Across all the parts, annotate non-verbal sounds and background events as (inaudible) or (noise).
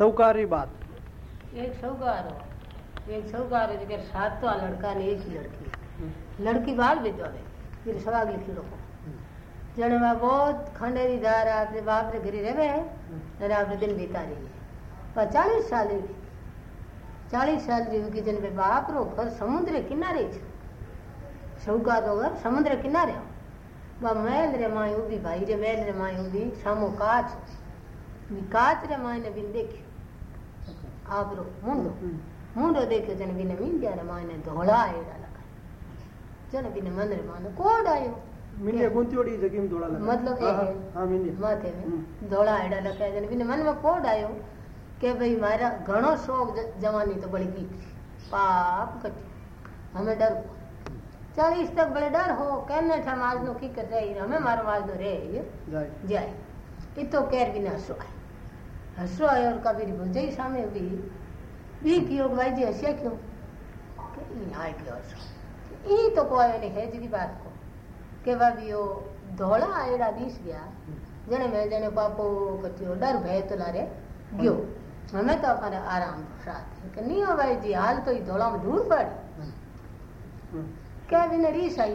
सौकारी बात एक सौकार हो एक सौकार है जगह सात तो लड़का ने एक ही लड़की लड़की बाल भी तो आवे फिर सवाग लिखी रखो जने में बहुत खंडेरी धार आपने बाप रे घरी रहे है અને આપણે દિન બીતા રહીએ પણ ચાલીસ સાલ એવી ચાલીસ સાલ જેવી કે જેને બાપરો ઘર સમુદ્ર કિનારે છે સૌકાતો ઘર સમુદ્ર કિનારે બા મેલ રે માય ઊભી ભાઈ રે મેલ રે માય ઊભી સામો કાચ ઈ કાચ રે માયને બિન દેખ્યો આબરો મૂંડો મૂંડો દેખ્યો જેને બીને મીંડ્યા માને ધોળાયેલા લખા જેને બીને મંદિર માને કોડ આવ્યો મીંડે ગુંતીવડી છે કેમ ધોળા લખા મતલબ એ હા મીંડે માથે ધોળાયેલા લખા જેને બીને મનમાં કોડ આવ્યો કે ભાઈ મારા ઘણો શોખ જવાની તો બળી ગઈ પાપ કટ્યું હમે ડર ચાલીસ તક ભલે ડર હો કેને ઠા માજનો કી કરે હમે મારો માજનો રે જાય એ તો કેર વિના શું હસવો હસવો આવ્યો और कबीर भुजई सामे भी बी कियो भाई जी हसिया क्यों કે ઈ હાય ગયો છો ઈ તો કોઈ નહીં હેજરી બાત કો કે ભાભી ઓ ધોળા આયડા દીસ ગયા જેને મેં જેને પાપો કચ્યો ડર ભય તો લારે ગયો અમે તો અમારે આરામ સાથ કે નહીં હો ભાઈ जी हाल तो ई धोला में धूल पड़ी હમ. કે बिना रीस आई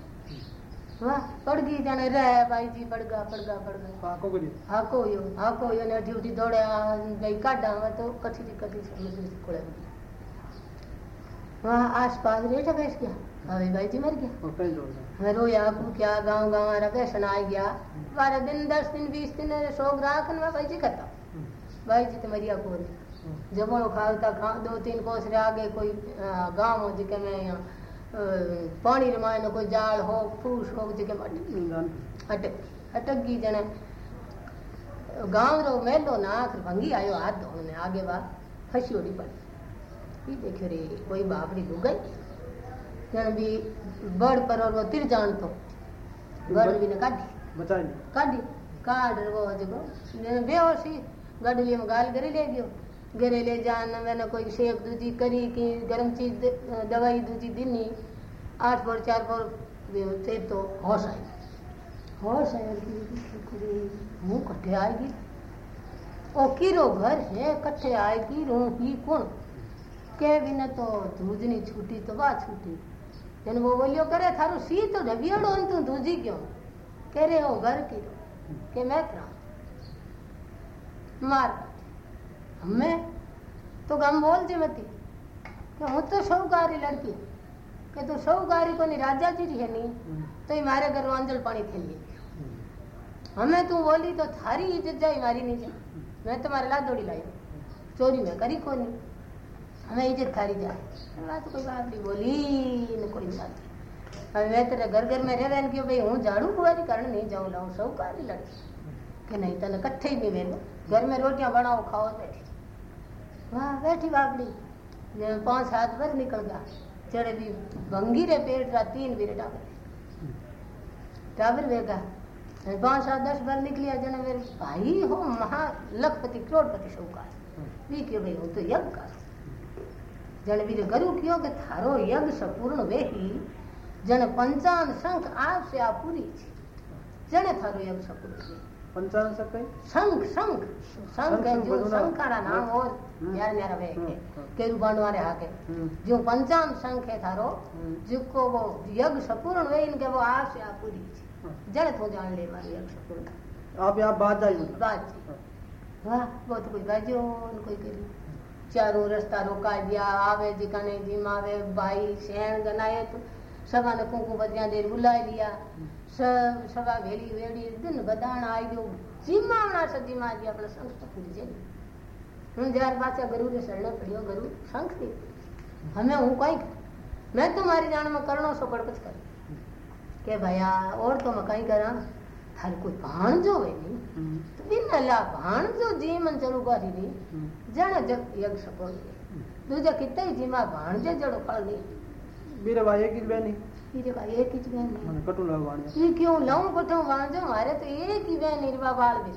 हाँ, पड़ गई जाने भाई जी पड़ पड़ पड़ हाको हाको यो हाको यो ने ड्यूटी दौड़े हाँ, गई हाँ, तो समझ आस पास रेट गया। भाई जी मर गया। मैं क्या रखे सुनाई गया। बारह दिन दस दिन बीस दिन शोक राखन भाई जी भाई जी जब वो खाता दो तीन कोसरे आगे कोई गाँव हो जिके मैं यहाँ पानी में कोई जाल हो फूस हो जगह अटक जने। गाँव रो मेलो ना आखिर भंगी आयो हाथ धोने आगे बा फसी उड़ी पड़ी। देखे रे कोई बापरी डू गई जन भी बड़ पर वो तिर जान तो। गड़ भी ने काटी काटी काट वो जगह बेहोशी गड़ली में गाल करी ले गयो। ले गयो घरे ले जान मैंने कोई शेक दूजी करी की गरम चीज़ दवाई दूजी दिनी आठ पर चार पर थे तो होश आई होश आई मुँह कट्ठे आएगी ओ किरो घर है कट्ठे आएगी रू ही कौन के बिना तो दूजनी छूटी तो वा छूटी जन वो बोलियो करे थारो सी तो ढबियाड़ो तू दूजी क्यों कह रहे हो घर की के मैं मार हमें तो गम बोल जे मती कि હું તો સૌકારી લડકી કે તું સૌકારી કોની રાજાજી છે નહીં તો એ મારે ઘર અંજળ પાણી થઈ ગઈ हमें तू बोली तो थारी इज्जत जाई मारी नहीं जा मैं तुम्हारे ला दौड़ी लाई चोरी में करी कोनी हमें इज्जत थारी जाए बात कोई बात नहीं बोली न कोई बात હવે મેં તારે ઘર ઘર में રહેવા ને કે ભાઈ હું ઝાડू ફુવારી कारण नहीं जाऊँ लाऊं सौकारी लड़की કે नहीं तने कट्ठे भी वेलो घर में रोटियां बनाओ खाओ बैठी वहाँ बैठी बाबड़ी। पाँच पाँच सात वर्ष निकल गया। चढ़े भी भंगी रे पेड़ था तीन बीरे टावर टावर बेगा पाँच सात दस बार निकलिया जना मेरे भाई हो महा लखपति करोड़पति शोकार। भी क्यों भाई हो तो यज्ञ का जन भी गुरु क्यों के थारो यज्ञ सपूर्ण वे ही जन पंचान शंख आप से आप पूरी थी जन थारो यज्ञ सपूर्ण पंचान शंख शंख शंख। शंख जो शंख का नाम और हम्म। न्यारा न्यारा वे हम्म, के हम्म। केरु बांडवारे हाके जो पंचाम शंख है थारो जिसको वो यज्ञ संपूर्ण हुए इनके वो आप से आप पूरी છે. जड़ तो जान ले मारो यज्ञ संपूर्ण आप यहाँ बात जाइए मतलब बात છે. वाह वो तो कोई बाजो न कोई करी चारों रस्ता रोका दिया आवे जिकाने जिम आवे भाई शहर गनाए तो सवा ने कुंकू बदिया देर बुला लिया सब सवा भेली वेड़ी दिन बदाण आई गयो जिमावना सदी में आज अपने संख तो पूरी છે હું જ્યારે પાછા ગરુડે શરણે પડ્યો ગરુ શંખ થી અમે હું કઈ मैं तुम्हारी जान में करणो सो पड़पच कर के भैया और तो मैं कहीं करा हर कोई भाण जो है नहीं तो बिन अल्लाह भाण जो जी मन चलू करी नहीं जण जग यज्ञ सफल दूजा कितना ही जीमा भाणजे जड़ो फल नहीं बीरे भाई एक ही बहनी ये भाई एक ही बहन नहीं मैंने कटू लगा वाणिया ये क्यों लाऊं पठो वांजो मारे तो एक ही बहन निर्वा बाल भी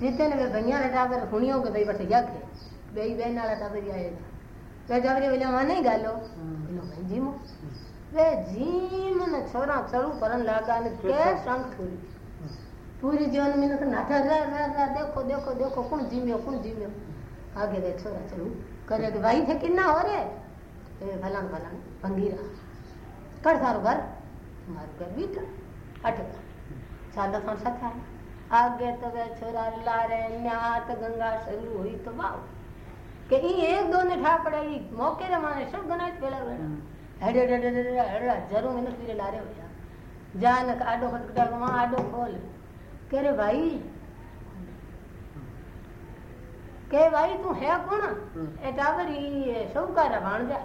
जितने वे ने टाबर हुनियो के भाई बैठे जाके बेई बहन वाला टाबर आएगा वे बोले वहाँ नहीं गालो बोलो मैं जीमो वे जीम ने छोरा चलू करन लागा ने के संग पूरी पूरी जीवन में तो नाटा रा रा रा देखो देखो देखो कौन जीम्यो कौन जीम्यो आगे वे छोरा चलू करे के भाई थे किन्ना हो रे ए भलन भलन भंगीरा कर थारो घर मारो घर बीटा अटक सादा थोड़ा सा था आगे तो वे छोरा लारे न्यात गंगा शुरू हुई तो वाव के ई एक दो ने ठा पड़ेगी मौके रे माने सब गनात पेला वेला हेडे हेडे हेडे हेडे ज़रूर मिनट फिरे लारे हो जा जान का आडो खटखटा वहाँ आडो खोल। के रे भाई के भाई तू है कौन ए टावरी सौकारा भाण जा।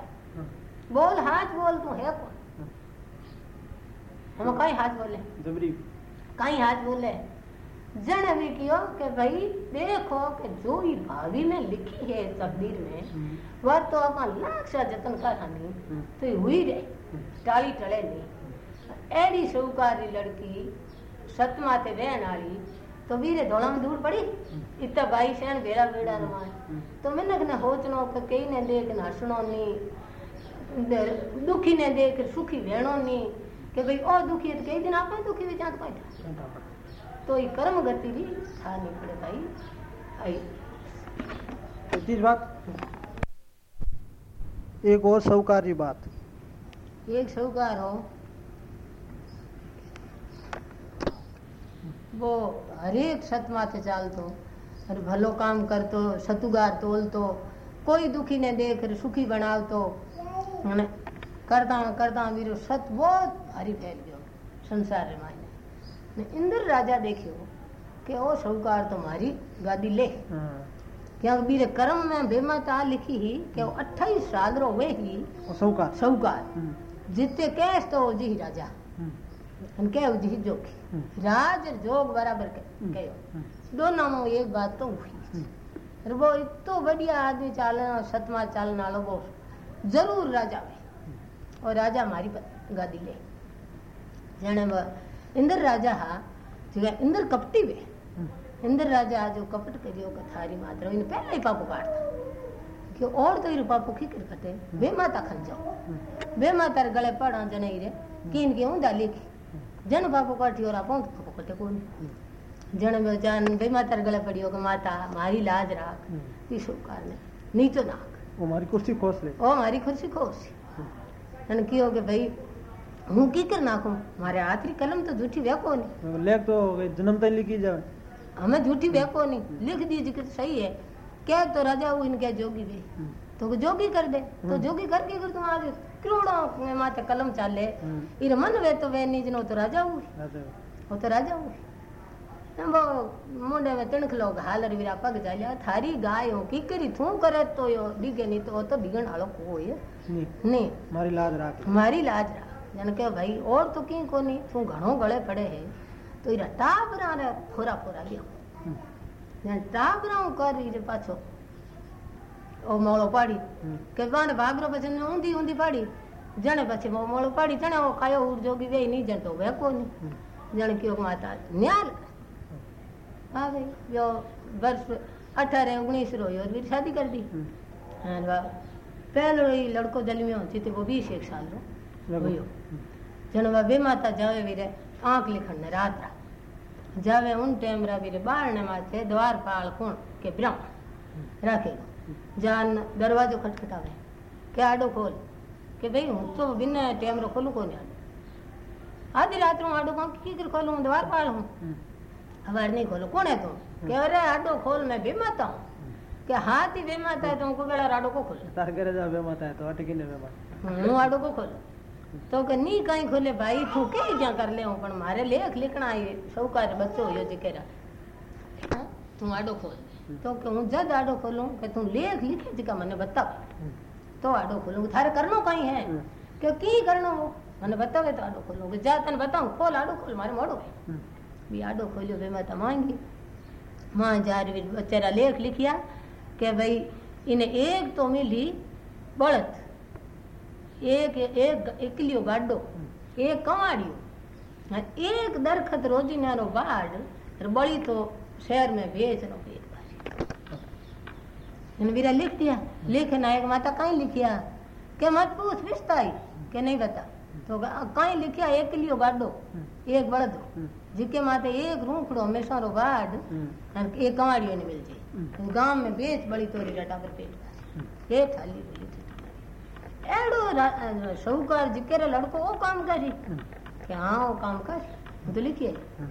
बोल हाथ बोल तू है कौन हम कई हाथ बोले? जबरी। कहीं भी कियो कि भाई देखो कि जो ही भावी में लिखी है तकदीर में वह तो अपन लाख सा जतन करानी तो हुई रहे टाली टले नहीं। एड़ी सौकारी लड़की सतमा ते रहन वाली तो वीरे धोला में दूर पड़ी इतना भाई सहन बेड़ा बेड़ा रमाए तो मिनक ने होचनो कि कई ने देख न हसनो नहीं दुखी ने देख सुखी वेणो नहीं कि भाई ओ दुखी है तो कई दिन आप दुखी भी चाहत पाए तो ये कर्म गति भी था निकल पाई आई तीस बात एक और सौकारी बात। एक सौकार हो। वो हरेक सत माथे चाल तो और भलो काम कर तो सतुगार तोल तो कोई दुखी ने देख रे सुखी बनाव तो करता करता वीरो सत बहुत भारी फैल गयो संसार में। इंद्र राजा देखे हो कि ओ सौकार तुम्हारी गादी ले। हाँ। क्या वीर कर्म में बेमाता लिखी ही क्या अट्ठाईस साल रो वे ही सौकार सौकार हाँ। जितने कैश तो जी राजा। कहो जी जोगी राज जोग बराबर कहो हाँ। दोनों में एक बात तो हुई। वो इतो बढ़िया आदमी चालन सतमा चालन वालों वो ज़रूर राजा में। और राजा हमारी गादी ले। जने इंद्र राजा जो इंद्र कपटी वे हम्म। इंद्र राजा जो कपट के जो कथारी मात्र इन पहले ही पापु काट था। कि और तो ये रूपा पुखी किरकटे वे माता खन जाओ। हम्म। वे माता रे गले पड़ा जने रे हम्म। कि इनके ऊंधा लिखी। जन पापु काटी और आप पापु कटे कोन जन में जान वे माता रे गले पड़ियो के माता मारी लाज राख। तीसो कारण नीचो तो नाक। ओ मारी कुर्सी खोस ले। ओ मारी कुर्सी खोस। नन कियो के भाई હું કી કર નાખું મારે હાથની કલમ તો જૂઠી વેકો નહીં लेख तो जन्म तक लिखी जाए हमें झूठी बेको नहीं लिख दीजिए कि सही है क्या तो राजा हूँ इनके जोगी भी तो वो जोगी कर दे तो जोगी करके कर तुम आगे करोड़ों में माथे कलम चाले इर मन वे तो वे निज नो तो राजा हुई राजा वो तो राजा हुई न वो मुंडे में तिणक लोग हालर वीरा पग चालिया थारी गाय हो की करी थू करे तो यो डिगे नहीं तो वो तो डिगण आलो कोई है नहीं नहीं मारी लाज राख મારી લાજ રાખ जन के भाई और तो की कोनी तू घणो गले पड़े है। तो इरा टाबरा रे फोरा फोरा गयो जन टाबरा कर रे पाछो। ओ मोलो पाड़ी। हम्म। के वान भागरो पछे ने उंदी ऊंधी पाड़ी। जने पछे मो मोलो पाड़ी तने ओ कायो उर जोगी वे नहीं जन तो वे कोनी। हम्म। जन क्यों माता न्याल। हम्म। आवे यो वर्ष अठारह उन्नीस रो यो वीर शादी कर दी। हाँ वा पहलो ही लड़को जन्मियो थी वो बीस एक साल रो। लगयो जन वा बे माता जावे वीरे आंख लिखण ने रात रा जावे उन टाइम रा वीरे बारणे माथे द्वारपाल कोण के ब्राह्मण राखे जान दरवाजो खटखटावे के आडो खोल के भाई हूँ तो बिना टाइम रो खोलू कोनी आडो आधी रात रो आडो कोण की कर खोलू द्वारपाल हूँ हवार नहीं खोलो कौन है तुम कह अरे आडो खोल मैं बेमाता हूँ કે હાથી વેમાતા હોય તો હું કોઈ વેળા રાડો કો ખોલે તાર ઘરે જ બે માતા તો અટકીને બે માતા હું આડો કો ખોલું તો કે ની કઈ ખોલે ભાઈ તું કે જ્યાં કર લે હું પણ મારે લેખ લીખણા આવી સૌકાર બચ્ચો હોય જે કેરા હા, તું આડો ખોલ તો કે હું જદ આડો ખોલું કે તું લેખ લીખે જ કા મને બતાવ તો આડો ખોલું થારે કરનો કઈ હે કે કી કરનો હો? મને બતાવે તો આડો ખોલું કે જા તને બતાવું ખોલ આડો ખોલ મારે મોડો હે બી આડો ખોલ્યો બે માતા માંગી માં જારવી બચારા લેખ लिखिया કે ભાઈ એને એક તો મિલી બળદ એક એક એકલિયો ગાડો એક કવાડિયો અને એક દરખત રોજીનારો વાડ और बड़ी तो शहर में भेज रो पेट भरी इन वीरा लिख दिया लिखना एक माता कहीं लिखिया के मत पूछ विस्ताई के नहीं बता तो कहीं लिखिया एक लियो गाडो एक बड़द जिके माते एक रूखड़ो हमेशा रो वाड और एक कवाड़ियो ने मिल जाए गांव में बेच बड़ी तोरी रटा पर पेट भरी ये थाली बोली थी एड़ो रा- साहूकार जिके रे लड़को वो काम करी કે હા હું કામ કર હું તો લીખી આવી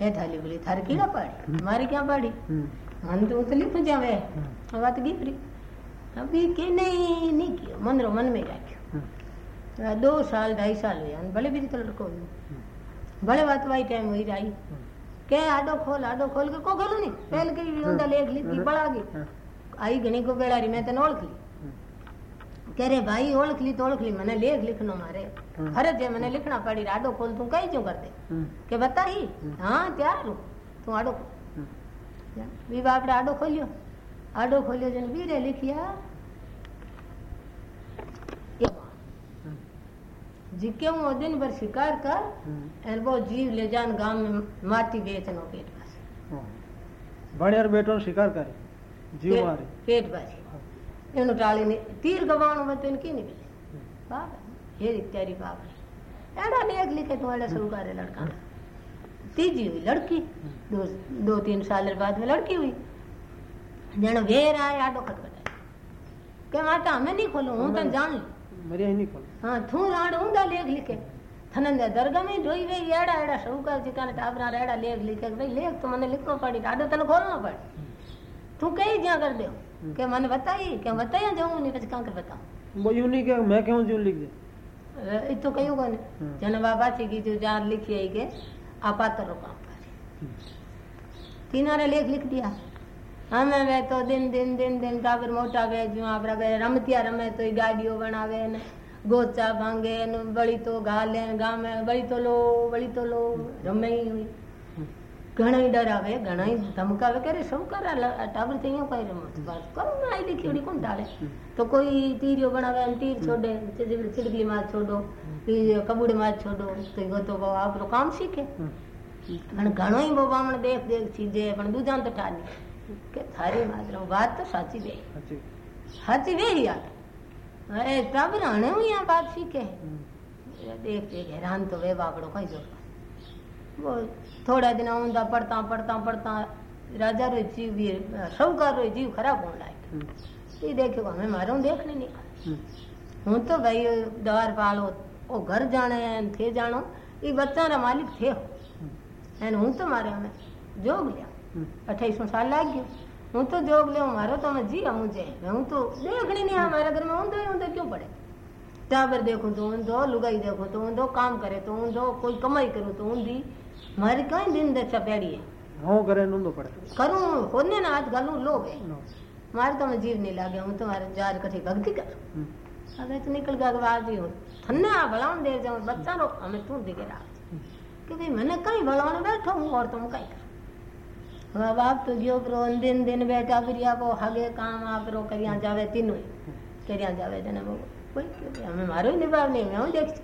હે થાલી બોલી તારે કીડા પાડી મારે ક્યાં પાડી મને તો હું તો લીખું જાવે આ વાત ગીફરી अभी के नहीं नहीं किया मन रो मन में राख्यो दो साल ढाई साल हुआ અને ભલે બીજી તો લડકો हुयो ભલે વાત વાઈ ટાઈમ हुई रही કે આડો ખોલ આડો ખોલ કે કો ખોલું નહીં પહેલ કે ઊંડા લેખ લીધી બળાગી आई घणी को बेड़ारी मैं तने ओळख ली કે રે ભાઈ ઓળખ લી તો ઓળખ લી મને લેખ લીખનો મારે ફરજ છે મને લીખણા પડી આડો ખોલ તું કઈ શું કરતે કે બતાઈ હા ત્યાર તું આડો ખોલ વિવા આપણે આડો ખોલ્યો આડો ખોલ્યો છે ને વીરે લીખ્યા जिके वो दिन भर शिकार कर और वो जीव ले जान गांव में माटी बेचनो पेट पास ભણ્યાર બેટો શિકાર કરે જીવ મારે પેટ પાછી એનું ಏನು ಗಾಳಿನಿ ದೀರ್ಘವಾಣುವಂತೇನು ಕೀನಿ ಬಾಬ ये इत्यादि बाब है ऐडा नेक लिखे तो ऐडा सरूकार है लड़का तीजी हुई लड़की दो दो तीन साल बाद में लड़की हुई जन वेर आए आडो खत बताए के माता हमें नहीं खोलो हूँ तन जान ली मरे ही नहीं खोलो हाँ थू राड उंदा लेख लिखे थनन दे दरगाह में जोई वे एड़ा एड़ा सरूकार जी काने टाबरा एड़ा लेख लिखे भाई लेख तो मने लिखो पड़ी आडो तने खोलना पड़े तू कहीं जा कर दे हम्म। के मन बताई? के बताया जो उन्हें बस कांकर बताऊँ? वो यूँ नहीं क्या मैं क्यों जो लिख दे। ये तो कहीं होगा हम्म। जन बाबा ची की जो जान लिखी है के आपातर रुका तीन हरे लेख लिख दिया। हमें वे तो दिन दिन दिन दिन टावर मोटा वे जो आप रे रमतिया रमे तो गाड़ियों बनावे न। गोचा भांगे न बड़ी तो गाले गा में बड़ी तो लो बड़ी तो लो रमे ही हुई। ઘણાય ડરાવે ઘણાય ધમકાવે કરે શું કરે લ- ટાબર થી અહીંયા કઈ રમત બસ કરું ના આઈ લીખી કોણ ટાળે તો કોઈ તીરીઓ બનાવે અને તીર છોડે ચીડ- ચીડગલી માં છોડો ઈ કબૂડ માં છોડો તો ઈ ગોતો બહુ આપણું કામ શીખે પણ ઘણોય બહુ બામણ દેખ દેખ ચીજે પણ દૂધાન તો ઠાની કે થારી માત્ર વાત તો સાચી બે સાચી સાચી બે યાર અરે ટાબર હણે હું અહીંયા વાત શીખે દેખ દેખ હેરાન તો વે બાપડો કઈ જો वो थोड़ा दिन आउंदा पढ़ता पढ़ता पढ़ता राजा रो जीव भी सौकार रो जीव खराब होने लाए ये हम्म। देखो हमें मारो देख नहीं हूँ हम्म। तो भाई द्वार पालो ओ घर जाने थे जानो ये बच्चा रा मालिक थे हो। हम्म। एन हूँ तो मारे हमें जोग लिया। अठाईस साल लाग गयो। हूँ तो जोग लिया मारो तो मैं जी हूँ जे हूँ तो देख नहीं हमारे घर में ऊंधे ऊंदो क्यों पड़े? टाबर देखो तो ऊंधो लुगाई देखो तो ऊंदो काम करे तो ऊंधो कोई कमाई करो तो ऊंधी। मर कोई लिंद चपेड़ी हो करे नूं पड़े करू होने ना आज गलू लो बे मार तो जीव नहीं लागे हूँ तुम्हारे जार कथे भक्ति कर अगर तू निकल गया गवार दी हो थन्ने आ भलावन देर जाऊँ बच्चा रो हमें तू दिखे रहा कि भाई मैंने कहीं भलावन बैठा हूँ और तुम कहीं बाप तो जो प्रो दिन दिन बैठा फिर या हगे काम आप रो करिया जावे तीनों करिया जावे जने वो कोई हमें मारो निभाव नहीं मैं हूँ देख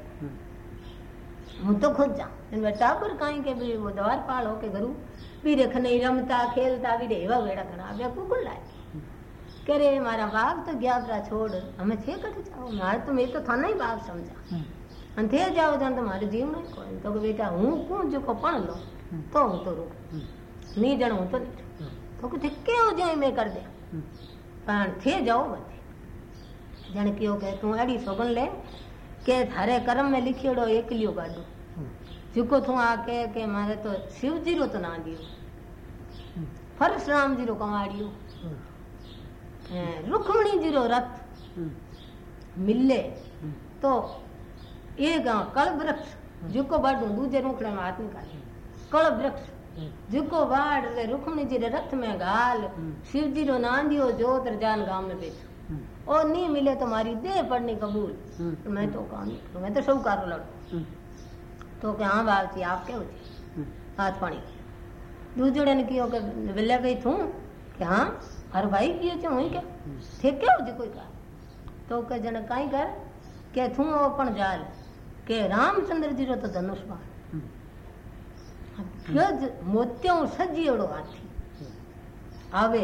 હું તો ખુદ જાઉં એમાં ટાબર કાંઈ કે ભાઈ દ્વારપાળ હો કે ઘરું પીરે ખને રમતા ખેલતા આવી એવા વેળા ઘણા આવ્યા કુકુલ લાગે કે રે મારા બાપ તો ગયા પરા છોડ અમે છે કટ જાઓ મારે તો મેં તો થને બાપ સમજા અને તે જાઓ જાણ તો મારું જીવ નહીં કોઈ તો કે બેટા હું કોણ જો પણ લો તો હું તો રોકું નહીં જણ હું તો નહીં તો કે કેવું જાય મેં કરી દે પણ છે જાઓ બધે જાણે કયો કે તું અઢી સોગન લે કે થારે કરમ મેં લીખેડો એકલ્યો ગાડો જીકો થું આ કે કે મારે તો શિવજીરો તો ના ગયો ફરસ રામજીરો કમાડ્યો રૂખમણીજીરો રથ મિલે તો એ ગાં કળ વૃક્ષ જીકો બાડું દૂજે રૂખડામાં હાથ નીકાળ્યો કળ વૃક્ષ જીકો વાડ રૂખમણીજી રથ મેં ગાલ શિવજીરો નાંદ્યો જોત રજાન ગામ મેં બેઠો और नहीं मिले तुम्हारी देह पढ़नी कबूल। हम्म। तो मैं तो काम मैं तो सब कर लड़। तो क्या हाँ थी आप क्या होती? हम्म। हाथ पानी दूसरे ने कियो के बिल्ले गई थू कि हाँ हर भाई किए थे वही क्या? हम्म। ठीक क्या होती कोई का तो के जन का ही कर? के थू अपन जाल? के रामचंद्र जी रो तो धनुष बाण। मोतियों सजी अड़ो हाथी। आवे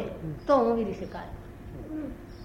तो हूँ भी शिकार।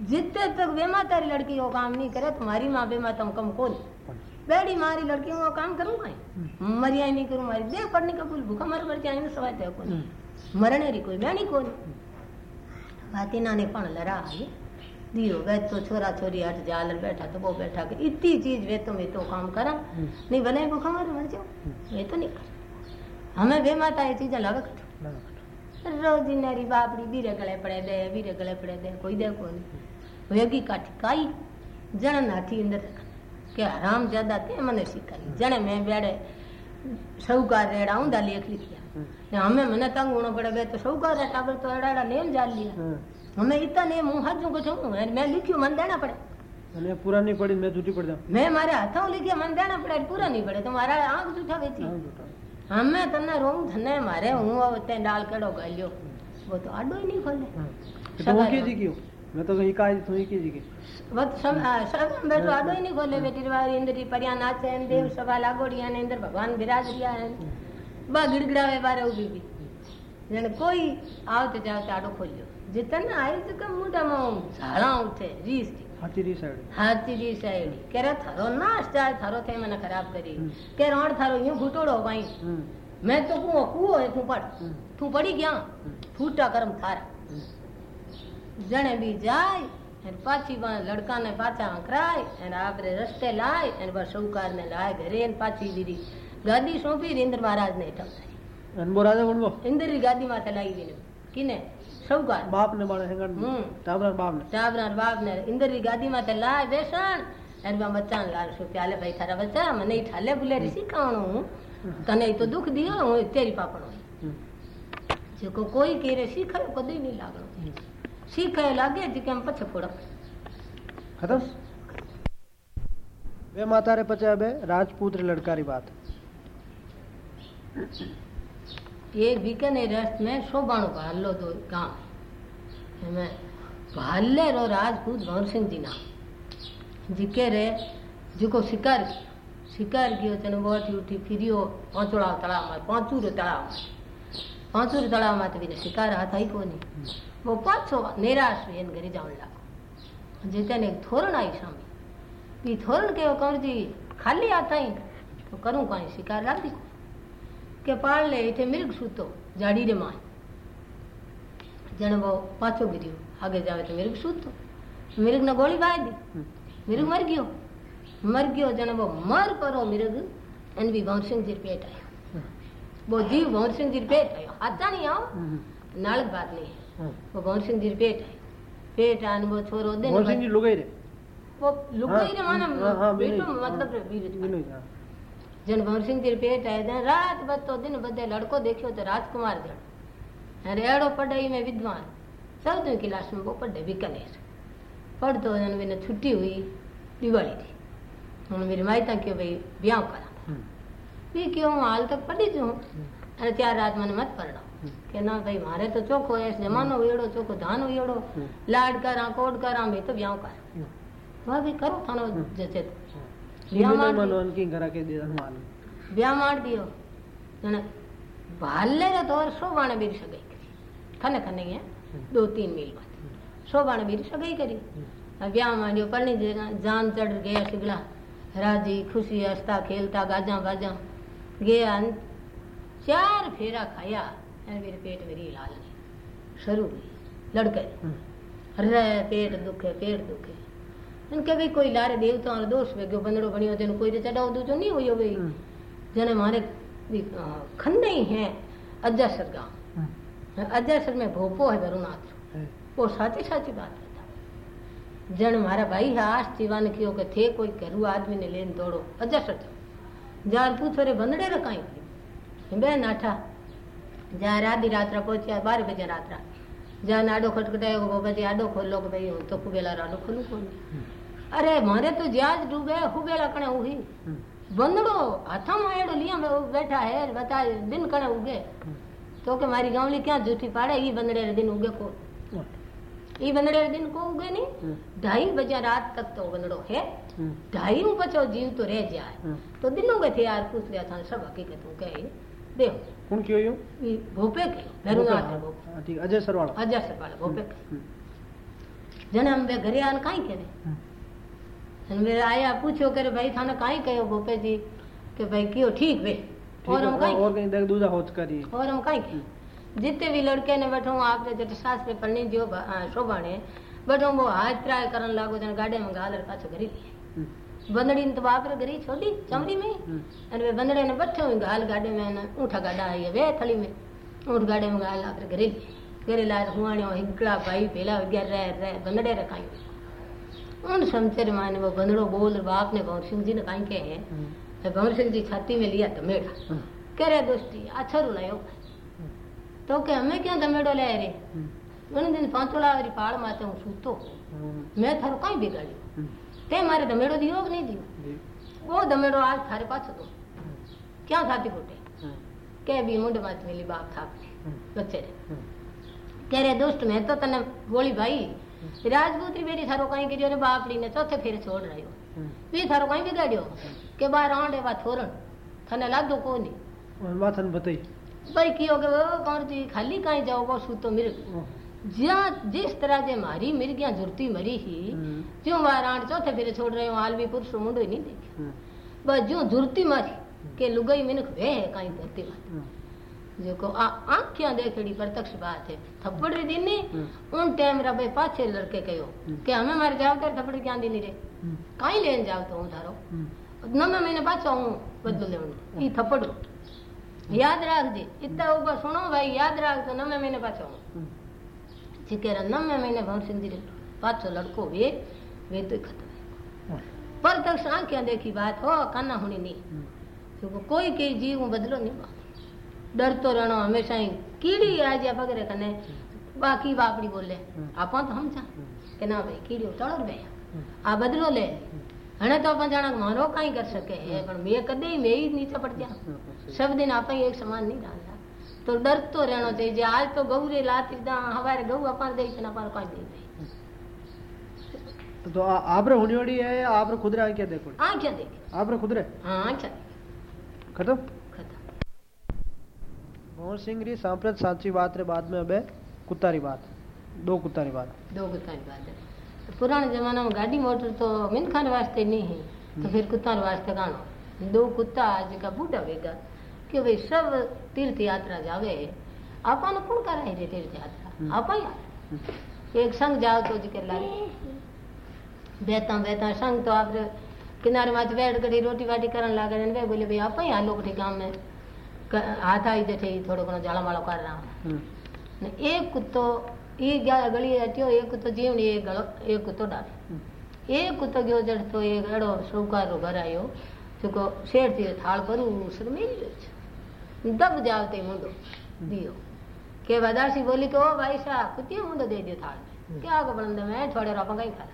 जितने तक वे मातारी लड़की को काम नहीं करे तुम्हारी माँ बे माता कम कौन? बेड़ी मारी लड़की को काम करूँगा हम्म। मरिया नहीं करूँ मारी देख पढ़ने का कुछ भूखा मर मर जाएँगे सवाल है कौन हम्म। मरने री कोई बैणी कौन? भाती ने पण लड़ा आई दियो वे तो छोरा छोरी हट जाल बैठा तो वो बैठा के इतनी चीज़ वे तो मैं तो काम करा। हम्म। नहीं बने भूखा मर मर जाओ। वे तो नहीं कर। हमें बे माता ये चीज़ें लगा रोजी नारी बापड़ी बीरे गले पड़े दे बीरे गले पड़े दे कोई दे कोई नहीं ભેગી કાઠી કાઈ જણનાથી અંદર કે હરામ જાદા તે મને શીખાય જણે મેં બેડે સૌકાર રેડા ઊંધા લેખ લીખ્યા ને અમે મને તંગ ઉણો પડે બે તો સૌકાર ટાબર તો એડાડા નેમ જાળ લીયા અમે ઇતા નેમ હું હાજું કહું મેં લીખ્યું મને દેણા પડે અને પૂરા નહીં પડી મેં જૂઠી પડી મેં મારે હાથો લીધી મને દેણા પડે પૂરા નહીં પડે તો મારા આંખ જૂઠા વેચી અમે તને રોમ ધને મારે હું તે ડાળ કેડો ગાલ્યો બહુ તો આડો નહીં ખોલે તો કે જી ગયો मैं तो कहीं का तू की जी की वत सब सब बैठो आडो ही नहीं खोले बेटी वारी इंद्र री परिया नाचे हैं देव सभा लागोड़िया ने इंद्र भगवान विराज रिया है। बा गिड़गिड़ावे बारे उभी भी जण कोई आवते जावते आडो खोल्यो। जितन आई तो कम मुंडा में झाड़ा उठे रीस हाथी री साइड हाथी जी साइड केरे थारो नाश जाए थारो थे मैंने खराब करी। हम्म। के रोण थारो यूँ फूटोड़ो भाई। हम्म, मैं तो कुओ कुओ है तू पड़ हम्म, तू पड़ी गया हम्म, फूटा कर्म थारा। हम्म, જણે બી જાય અને પાછી વા લડકાને પાછા અંકરાય અને આપણે રસ્તે લાય અને બસ સૌકારને લાય ઘરે ને પાછી દીધી ગાદી સોંપી ઇન્દ્ર મહારાજને હેઠળ થઈ અને બો રાજા બનવો ઇન્દ્રની ગાદી માથે લાવી દીને કિને સૌકાર બાપ ને માણે હેંગણ હમ. તાબરા બાપ ને ચાબરા બાપ ને ઇન્દ્રની ગાદી માથે લાય બેસણ અને બા બચ્ચાને લાલ સોંપી આલે ભાઈ તારા બચ્ચા મને ઈ ઠાલે બુલેરી શીખવાનું હું તને ઈ તો દુઃખ દિયો હું તેરી પાપણ હોય હમ, જેકો કોઈ કેરે શીખાયો કદી નહીં લાગણો હમ. શીખાયો લાગે જ કેમ પછી ફોડક खत्म वे माता रे पचे अबे राजपूत रे लड़कारी बात ये बीकानेर रस्त में शोभाणो भालो तो गांव है में भाले रो राजपूत भंवर सिंह जी नाम जिके रे जिको शिकार कियो शिकार कियो तने बोठी उठी फिरियो पांचोड़ा तलाव में पांचूर तलाव में હજુર તળાવમાં તો શિકાર હાથ આપ્યો નહીં બહુ પાછો નિરાશ એને ઘરે જવાનું લાગ્યો જે તેને ધોરણ આવી સામે એ ધોરણ કેવો કમરજી ખાલી હાથ આવી તો કરું કાંઈ શિકાર લાગી કે પાળ લે એટલે મિલ્ક સૂતો જાડી રે માં જેને બહુ પાછો ગીર્યો આગે જાવે તો મિર્ગ સૂતો મિર્ગને ગોળી વાય દી મિર્ગ મર ગયો મર ગયો જેને બહુ મર કરો મિર્ગ એને બી બાઉન્સિંગ જે પેટ આવ્યો वो जीव भवन सिंह जी पेट आयो आता नहीं आओ। हम्म। नालक बात नहीं है। हाँ। वो भवन सिंह जी पेट आयो पेट आन वो छोरो दे भवन सिंह जी लुगाई रे वो लुगाई हाँ। रे माना हाँ, बेटो तो मतलब विनोद जन भवन सिंह जी पेट आए थे रात बत तो दिन बदे लड़को देखियो तो राजकुमार जड़ अरे एड़ो पढ़ाई में विद्वान। सब तुम क्लास में वो पढ़े बीकानेर पढ़ दो जन मैंने छुट्टी हुई दिवाली थी। उन्होंने मेरी माई तक भाई ब्याह करा। भी क्यों? हाल तक पड़ी जो अरे चार रात मन मत पड़ना के ना भाई मारे तो चोखो है जमानो वेड़ो चोखो धान वेड़ो। लाड करा कोड करा भाई तो ब्याह कर। वह भी करो थानो जचे तो। ब्याह मार दियो। उनकी घर के दिया मान ब्याह मार दियो। जने भाले रे तो सो बाने बिर सगई खाने खाने गया दो तीन मील बाद। सो बाने बिर सगई करी। ब्याह मार दियो पर नहीं जान चढ़ गया सिगला राज़ी खुशी हंसता खेलता गाजा बाजा। ये अंत चार फेरा खाया और मेरे पेट मेरी लाल नहीं। शुरू हुई लड़के। हम्म। अरे पेट दुखे पेट दुखे। है भी कोई लारे देवता तो और दोष वे बंदड़ो बनियो जन कोई चढ़ाओ दूजो नहीं हुई भाई हम्म। जने मारे खंडे ही हैं अजयसर गाँव। हम्म। हाँ, अजयसर में भोपो है वरुणाथ वो साची साची बात बता जन मारा भाई है आज दीवान की के थे कोई करू आदमी ने लेन दौड़ो अजयसर जाओ। पूछो रे बंदड़े रखाई बे नाठा। जा राधी रात्रा पहुँचा बारह बजे रात्रा। जा आडो खटखटायो वो बजे आडो खोलो के भाई तो कुबेला आडो खोलू कौन अरे मारे तो ज्याज डूबे हुबेला कणे उही। बंदड़ो हाथा में एड़ो लिया में बैठा है बता दिन कणे उगे। तो के मारी गांवली क्या झूठी पाड़े ई बंदड़े रे दिन उगे को? ई बंदड़े रे दिन को उगे नहीं ढाई बजे रात तक तो बंदड़ो है। ढाई में बचो जीव तो रह जाए। हाँ। तो दिनों गए थे यार पूछ लिया था सब हकीकत हो। गए देव कौन क्यों यो भोपे के भैरवनाथ है भोपे। हाँ, ठीक अजय सरवाला अजय सरवाला भोपे। जने हम बे घरे आन काई करे? हाँ। हम मेरे आया पूछो करे भाई थाने काई कहयो भोपे जी? के भाई कियो ठीक वे? और हम काई और कहीं देख दूजा होच करी। और हम काई की जितने भी लड़के ने बैठो आप रे जट सास पे पढ़ने जो शोभाने बैठो वो हाथ ट्राई करन लागो जन गाड़े में गालर पाछो घरे लिए। तो बाप रे घरी छोड़ी चमड़ी में। અને हुए गाल गाड़े में ने ऊँठा गाड़ा है वे थली में। ऊँट गाड़े में गाल आकर घरे लिए घरे लाए हुआणियो हिगड़ा भाई पेला वगैरह रह रह बंदड़े रखाई उन समचर माने वो बंदड़ो बोल बाप ने भंवर सिंह जी ने काई के है भंवर सिंह जी छाती में लिया तमेड़ा कह रहे दोस्ती अच्छा रुलायो तो के हमें क्यों तमेड़ो ले रे? उन दिन पांचोला पाड़ माते हूँ सूतो। मैं थारो काई बिगाड़ियो। ते मारे दमेड़ो दियो कि नहीं दियो वो दमेड़ो आज थारे पाछो तो क्या खाती फूटे के भी मुंड मात मिली बाप था बच्चे कह रहे दोस्त मैं तो तने बोली भाई राजपूती बेटी थारो कहीं गिरियो ने बापड़ी ने चौथे फेरे छोड़ रही वी थारो कहीं बिगाड़ियो के बार आंडे बा थोरण थने लागो कोनी माथन बताई भाई के वो कौन जी खाली कहीं जाओ जिस तरह जे मारी मिर्गिया जुरती मरी ही जो बार आंड चौथे फेरे छोड़ रहे हो आलवी पुरुष मुंडो ही नहीं देखे। बस जो जुरती मारी के लुगाई मिनख वे है कहीं धरती मारी। जेको आ आंखियाँ देखड़ी प्रत्यक्ष बात है। थप्पड़ री दीनी उन टाइम रा भाई पाछे लड़के कयो के हमें मारे जाव तर थप्पड़ क्या दीनी रे? काई लेन जाव तो हूँ थारो। नवे महीने पाछो हूँ बदलो लेवण। ई थप्पड़ याद राख जी इतना ऊपर सुनो भाई याद राख तो नवे महीने पाछो हूँ। महीने भवन सिंह जी पाछो लड़को वे वे तो खत्म है। प्रत्यक्ष आंखियाँ देखी बात? हो काना हुनी नहीं। क्योंकि कोई के जीव बदलो नहीं पाओ डरतो रहनो हमेशा ही। कीड़ी आज या पगरे कने बाकी बापड़ी बोले आप तो हम जा के ना भाई कीड़ी तड़ो बे आ बदलो ले। हने तो अपन जाना मारो काई कर सके। है। पर मैं कदे ही मैं ही नीचे पड़ जा सब दिन आप एक समान नहीं डालता तो डरतो रहनो चाहिए जे आज तो गौरे लाती दा हवारे गौ अपन दे इतना पर कोई नहीं दे तो, तो आ- आपरे होनी वाली है या आपरे खुद रे आँखें देखो आ क्या देखे आपरे खुद रे हाँ अच्छा खत्म खत्म मोहन सिंह री सांप्रत साची बात रे बाद में अबे कुत्ता री बात दो कुत्ता री बात दो कुत्ता की बात है तो पुराने जमाना में गाड़ी मोटर तो मिनखान वास्ते नहीं है तो फिर कुत्ता वास्ते कानो दो कुत्ता आज का बूढ़ा वेगा कि वे सब तीर्थ यात्रा जावे। अपन कौन कराए रे तीर्थ यात्रा? हम्म। अपन एक संग जाओ तो जी के लारी बेता बेता संग तो आप किनारे मत बैठ कर रोटी वाटी करने लागे ने वे बोले भाई आप ही आलो कठी गाँव में। हाथ आई जठे थोड़ो घणो जाला मालो कर रहा हम्म। ने एक कुत्तो ई गली हटियो एक कुत्तो जीवनी एक गलो एक कुत्तो डाल हम्म। एक कुत्तो गयो जड़ तो एक अड़ो सौकारो घर आयो। जेको शेर थी थाल भरू उसर मिली वियो દબ જાવતે મુંડો દિયો કે વદાસી બોલી કે ઓ ભાઈ સાહેબ કુતિયો મુંડો દે દે થાળ में क्या आगे बढ़ने मैं थोड़े रोपा कहीं खा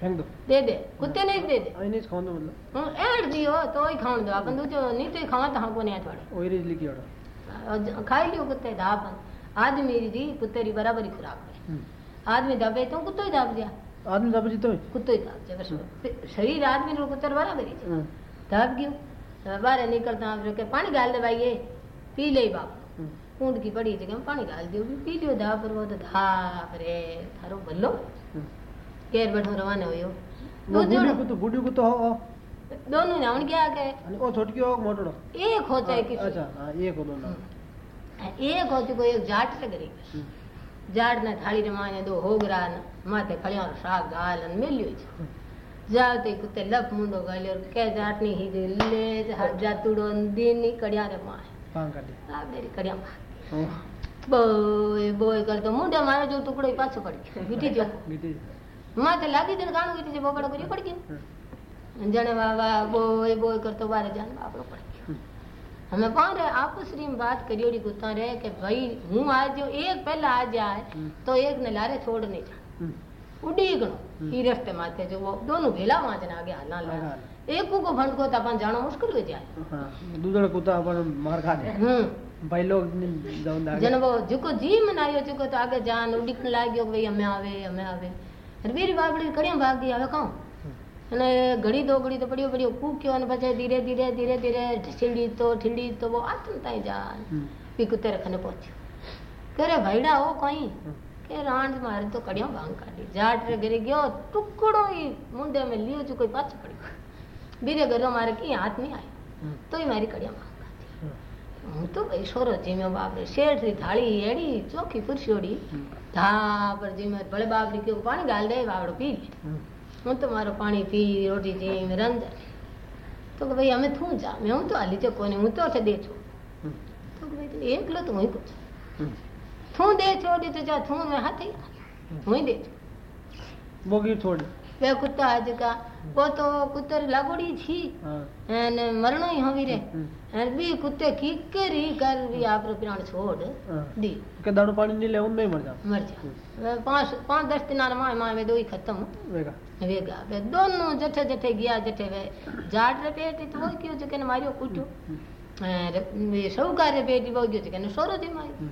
फेंक दो दे दे कुत्ते नहीं दे दे आई नहीं खाऊं दो मतलब हूँ एड दियो तो ही खाऊं दो अपन दूजो नहीं तो खावा तो हमको नहीं थोड़े ओरी लिखी ओड़ा और खाई लियो कुत्ते धापन आदमी री कुत्ते री बराबरी खुराक है आदमी दबे तो कुत्तो ही दाब दिया आदमी दब जीतो कुत्तो ही दाब दिया बस शरीर आदमी रो कुत्तर बराबरी છે દાબ ગયું बाहर निकलता हूँ के पानी डाल दे भाई ये पी ले बाप कूद की पड़ी जगह पानी डाल दियो पी लियो धा पर वो तो धा रे थारो बल्लो केर बैठो रवाना होयो दो जोड़ो को तो गुड्डू को तो हो दोनों ने उन क्या के ओ छोटकी हो मोटड़ो एक हो जाए किसी अच्छा हाँ एक हो दोनों एक होती कोई एक जाट से करी जाट ने थाली रे माने दो होगरा माथे खड़िया साग शाग मिलियो મેલ્યું છે જાવ તે કુતે લપ મુંડો ગાલ્યો કે જાટની હીજે લે જાતુડો દીની કડિયા રે માં पांग काटी આ બેરી કડિયા માં हाँ બોય બોય કરતો મુંડે મારે જો ટુકડો ઈ પાછો પડી ગયો વીટી જો गीती માથે લાગી દે ગાણું વીટી જો બોબડો કરી પડી हाँ ગયો જણે વાવા બોય બોય કરતો બારે જાન બાપડો પડી ગયો हमें पाण आपस में बात करियोड़ी गुता रे कि भाई हूँ आज जो एक पहला आ जाए हम्म। तो एक ने लारे छोड़ नहीं उड़ीगण। हिरष्ट माथे जो वो दोनों भेला वाचन आ गया ना ला। हाँ, हाँ। एक को भंड को तो तपन जानो मुश्किल हो जाए। हाँ, दूसरे कुत्ता अपन मार खा दे। हम्म। भाई लोग जन वो जुको जी मनायो जुको तो आगे जान उड़ीक लाग्यो भाई हमें आवे हमें आवे। रवीर बाबड़ी कड़ियाँ भाग गया वे कौन? અને ઘડી દો ઘડી તો પડ્યો પડ્યો કૂક્યો અને પછી ધીરે ધીરે ધીરે ધીરે ઠીડી તો ઠીડી તો આત્મતા જા પી કુતરે ખને પહોંચ્યો કરે ભાઈડા હો કઈ એ રાણ મારે તો કડ્યો ભાંગ કાઢી. જાટરે ઘરે ગયો ટુકડો એ મુંડે મેં લીધું છું કોઈ પાછું પડ્યું. બીરે ઘરે મારે કઈ હાથ નહીં આવ્યો તોય મારી કડ્યા ભાંગ કાઢી. હું તો ભાઈ સોરો જીમ્યો બાપરે. શેઠરી થાળી એડી ચોખ્ખી ફુરશોડી ધા પર જીમ્યો ભલે બાપરી કયો પાણી ગાલ દે બાવડો પી લે. હું તો મારો પાણી પી રોટી જીમ રંજન તો કે ભાઈ અમે થું જા મેં હું તો હાલી ચકો ને હું તો છે દે છું તો કે ભાઈ એકલો તો હું છું. थूं दे छोड़ी तो जा थूं में हाथ ही थूं ही दे बोगी छोड़ी वे कुत्ता आज का वो तो कुतर लगोड़ी छी। हाँ। एन मरणो ही होवी रे। हम्म। एन भी कुत्ते की करी कर भी आप रो प्राण छोड़। हाँ। दी। के दारू पानी नहीं ले उन में मर जा। मर जा। हम्म। पाँच पाँच दस दिन आर माए माए में दो ही खत्म। वेगा। वेगा। वे दोनों जठे जठे गया जठे वे जाट रे पेट तो वो क्यों जके ने मारियो कुटो हम्म। वे सौकार रे पेट वो क्यों जके ने सोरो दी मारी।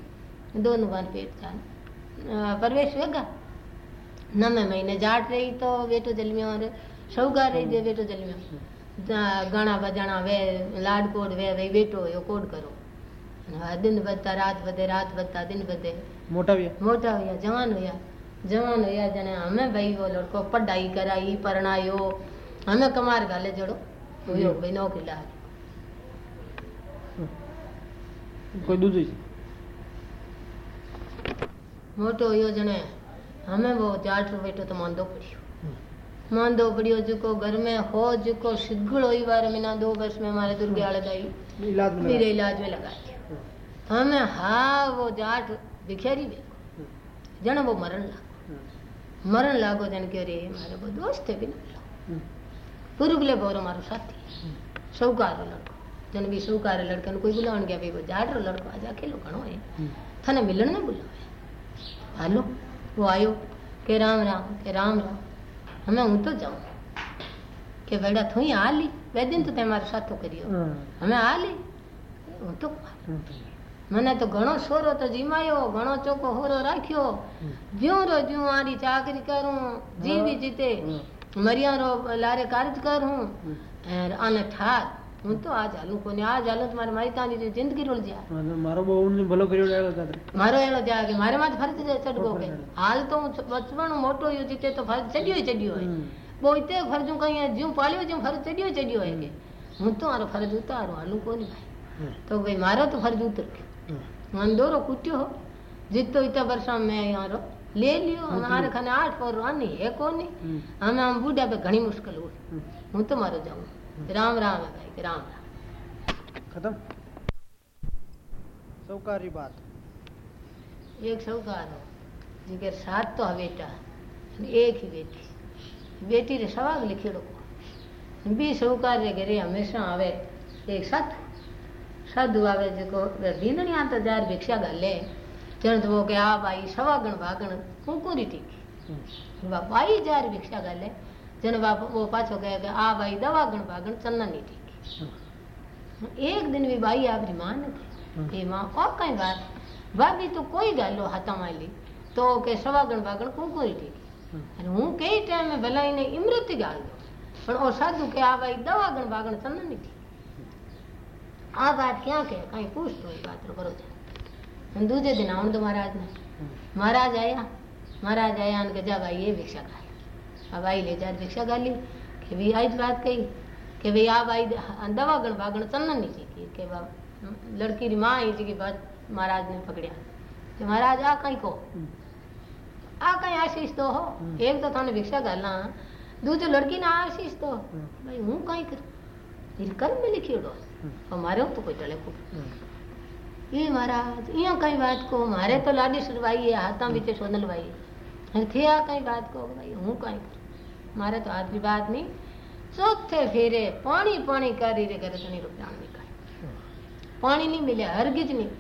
दोनों बार पेट जान अ, परवेश वेगा नवे महीने जाट रही तो बेटो जलमियो और सौकार रही दे बेटो जलमियो જા- ગાણા બજાણા વે લાડકોડ વે વે બેટો યો કોડ કરો અને આ દિન વધતા રાત વધે રાત વધતા દિન વધે मोटा भी है मोटा हुआ जवान हुआ जवान हुआ जने हमें भाई वो लड़को पढ़ाई कराई परणायो हमें कमार गाले जड़ो हुयो भाई नौकरी ला कोई हुयो जने हमें वो जाट बेटो तो मांदो पड़ियो मांदो पड़ियो जिको घर में हो जिको सिगड़ हुई बार महीना दो वर्ष में हमारे दुर्गे आले दाई इलाज में मेरे इलाज में लगा दिया हमें हाँ वो जाट बिखेरी बे जन वो मरण लागो। मरण लागो जन के रे मारे वो दोस्त है बिना हम्म। पुरुगले बोरो मारो साथी सौकार लड़को जन भी सौकार लड़के कोई बुलावन गया भाई वो जाट रो लड़को आज अकेलो घणो है। थने मिलन में बुलावे હાલો હું આવ્યો કે રામ રામ કે રામ રામ. હવે હું તો જાઉં. કે વેડા તું આ લી બે દિન તો તે મારો સાતો કર્યો. હવે આ લી હું તો મને તો ઘણો સોરો તો જીમાયો ઘણો ચોકો હોરો રાખ્યો. જ્યું રો જ્યું આરી ચાકરી કરું જીવી જીતે. મરિયારો લારે કાર્જ કરું. આને ઠાર. હું તો આજ હાલું કોને આજ હાલું તો મારે મારી તાની જિંદગી રોલ જાય हाँ, तो मारो बहु ने भलो करियो डालो दादर મારો એનો જાય કે મારે માં ફરજ ચડગો કે ફરજ. હાલ તો હું બચપણ મોટો યો જીતે તો ફરજ ચડ્યો ય ચડ્યો હોય हम्म। બોઈતે ફરજું કઈ જ્યું પાલ્યો જ્યું ફરજ ચડ્યો ય ચડ્યો હોય કે હું તો મારો ફરજ ઉતારું હાલું કોની ભાઈ हम्म। तो भाई मारो तो फर्ज उतर गयो हम्म। मंदोरो कुटियो हो जितो इतना वर्षा में यहाँ रो ले लियो हमारे खाने आठ पर आनी है कोनी हम्म। हमें हम बूढ़ा पे घनी मुश्किल हुई हम्म। हूँ तो मारो जाऊँ राम राम है भाई राम राम। खत्म? सौकारी बात। एक सौकार हो जिनके सात तो है बेटा एक ही बेटी। बेटी रे सवाग रखो बी सौकार रे घरे हमेशा आवे एक साथ। साधु आवे जो दिन नहीं आता जार भिक्षा घाले जन तो वो क्या आ भाई सवागण भागण कुकुरी टीकी। हम्म। बाई जार भिक्षा घाले जन वो पाछो गए कि आ भाई दवा गण भागण चलना नहीं ठीक एक दिन भी भाई आप मान गए हे और कई बात भाभी तो कोई गालो हाथ माली तो के सवा गण भागण को कोई ठीक अरे हूँ कई टाइम में भलाई ने इमृत गाल दो पर ओ साधु के आ भाई दवा गण भागण चलना नहीं ठीक आ बात क्या कहे कई पूछ तो बात करो जा दूजे दिन आउन दो महाराज ने महाराज आया महाराज आया अनके जा भाई ये भिक्षा खाए ભાઈ લે જા ભિક્ષા ગાલી કે ભાઈ આ જ વાત કહી કે ભાઈ આ ભાઈ દવાગણ વાગણ ચંદનની ચીકી કે બા લડકીની માં એ ચીકી બાદ મહારાજને પકડ્યા કે મહારાજ આ કઈ કહો આ કઈ આશીષ તો હો હમ. એક તો તને ભિક્ષા ગાલા દૂજો લડકીને આશીષ તો હમ. ભાઈ હું કઈ કરું એ કર્મ લીખેડો પણ મારે હું તો કોઈ ટળે કું એ મહારાજ અહીંયા કઈ વાત કહો મારે તો લાડી સરવાઈ હાથા બીચે સોનલવાઈ નથી આ કઈ વાત કહો ભાઈ હું કઈ કરું મારે તો આટલી વાત નહીં ચોથે ફેરે પાણી પાણી કરી રે કરે તની રૂપિયા નીકળે પાણી નહીં મિલે હરગીજ નહીં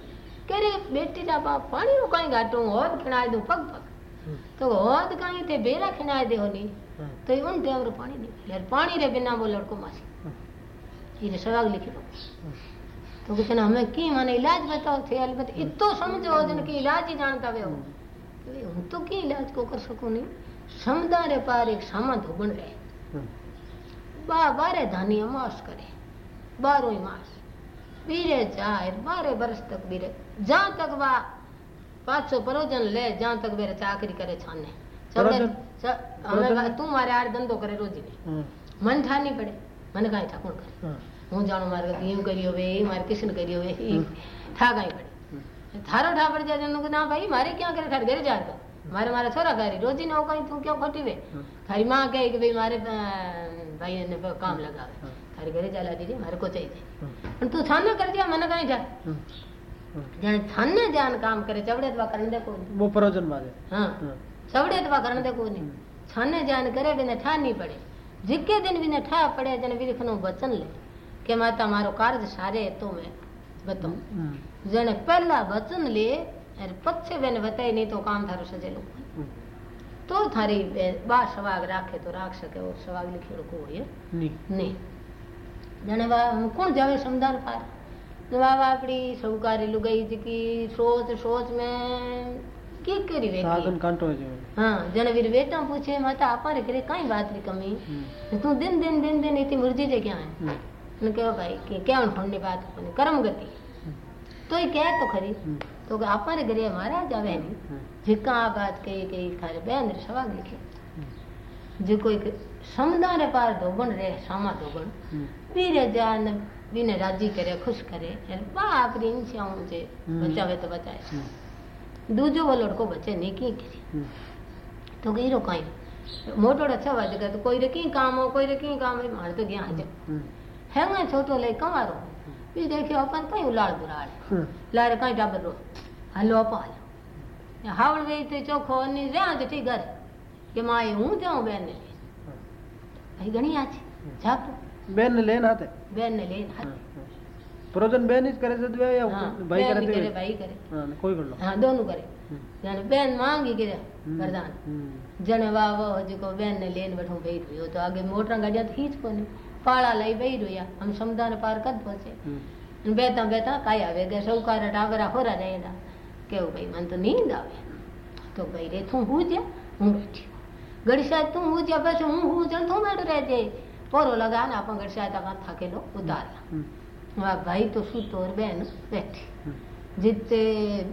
કે રે બેટી જા બાપ પાણી નું કઈ ગાટું હોદ ખીણાઈ દઉં પગ પગ તો હોદ કઈ તે બેરા ખીણાઈ દેવો નહીં તો એ ઊંધે અમરું પાણી નહીં મિલે અરે પાણી રે बिना वो लड़को मासी ये सवाल लिखी लो तो कहते ना हमें की माने इलाज बताओ थे अलबत इतो समझो जन की इलाज ही जानता वे हो अरे હું તો કે इलाज को कर सकूं नहीं समदा रे पार एक सामा धोबण रहे हम्म। बा बारे धानी अमास करे बारह मास बीरे जाए बारे बरस तक बीरे। जहाँ तक वा पाँच सौ परोजन ले जहाँ तक बेरे चाकरी करे छाने। तू मारे आर धंधो करे रोजी ने हम्म। मन ठानी पड़े मन कहीं ठाकुर करे। हम्म। हूँ जानो मारे यूँ करियो वे मारे किशन करियो वे ठा कहीं पड़े। थारो ठा पड़ जाए ना भाई मारे क्या करे थारे घर जा મારે મારા છોરા ઘરે રોજી નો કઈ તું ક્યાં ખોટી વે તારી માં કહે કે ભાઈ મારે ભાઈને કામ લગાવે તારી ઘરે ચાલા દીધી મારે કોચાઈ જાય પણ તું છાન કરી દે મને કઈ જાય જાણે છાન ધ્યાન કામ કરે ચવડે દવા કરીને દેખો બહુ પ્રયોજન માં હા ચવડે દવા કરીને દેખો નહીં છાને ધ્યાન કરે બીને ઠા નહીં પડે જીકે દિન બીને ઠા પડે જેને વિરખનું વચન લે કે માતા મારો કાર્ય સારે તો મેં બતાવું જેને પહેલા વચન લે અને પછી બેને બતાય નહીં તો કામ થારું સજેલું તો થારી બે બા સવાગ રાખે તો રાખ શકે એવો સવાગ લીખેલો કોઈ હોય नहीं નહીં જાણે વા કોણ જાવે સમદાર પાર વા વાપડી સૌકારી લુગાઈ જીકી સોચ સોચ મેં की કરી વેખી साधन कांटो है जो હા જણે વીર બેટા પૂછે માતા અપારે ઘરે કાંઈ વાત ની કમી તું દિન દિન દિન દિન इतनी मुर्जी जे क्या है ने कहो भाई कि क्या फंड बात अपनी कर्म गति तो ये कह तो खरी तो कि अपारे घरे महाराज आवे नहीं। जिका आ बात कही कही खारे बहन रे सवाल लिखे जो कोई समदारे पार धोबण रे सामा धोबण वीरे जान बीने राज़ी करे खुश करे बाप री इंसाऊं जे हम्म। बचावे तो बचाए। दूजो वो लड़को बचे नहीं की करी? तो गईरो काई? मोटोड़ा छवा जगह तो कोई रे की काम हो कोई रे की काम है मार तो गया आज हेंगा छोटो બી દેખી ઓપન કઈ ઉલાળ બુરાળ લારે કઈ ડાબર રો હલો પાલ હાવળ ગઈ તો ચોખ્ખો ની જ્યાં તો ઠીક ઘર કે માં હું ત્યાં બેન ને અહીં ઘણી આ છે જાપ બેન ને લેન હાથે બેન ને લેન હાથે પ્રોજન બેન જ કરે છે યા ભાઈ કરે છે ભાઈ કરે હા કોઈ કર લો હા દોનું કરે જાણે બેન માંગી કે વરદાન જણે વાવો હજી કો બેન ને લેન બેઠો બેઠો તો આગે મોટા ગાડિયા તો હીચ કોની પાળા લઈ ભાઈ રહ્યા આમ સમદાને પાર કદ પહોંચે અને બેતા બેતા કાંઈ આવે કે સૌકાર ટાબરા હોરા જાય કેવું ભાઈ મને તો નીંદ આવે તો ભાઈ રે તું હું જ્યા હું બેઠી ગડી સાહેબ તું હું જ્યા પછી હું હું જણ તું બેઠું રહેજે પોરો લગા ને આપણ ગડી સાહેબ આખા થાકેલો ઉતારલા વાહ ભાઈ તો સૂતો ઓર બેન બેઠી જીતે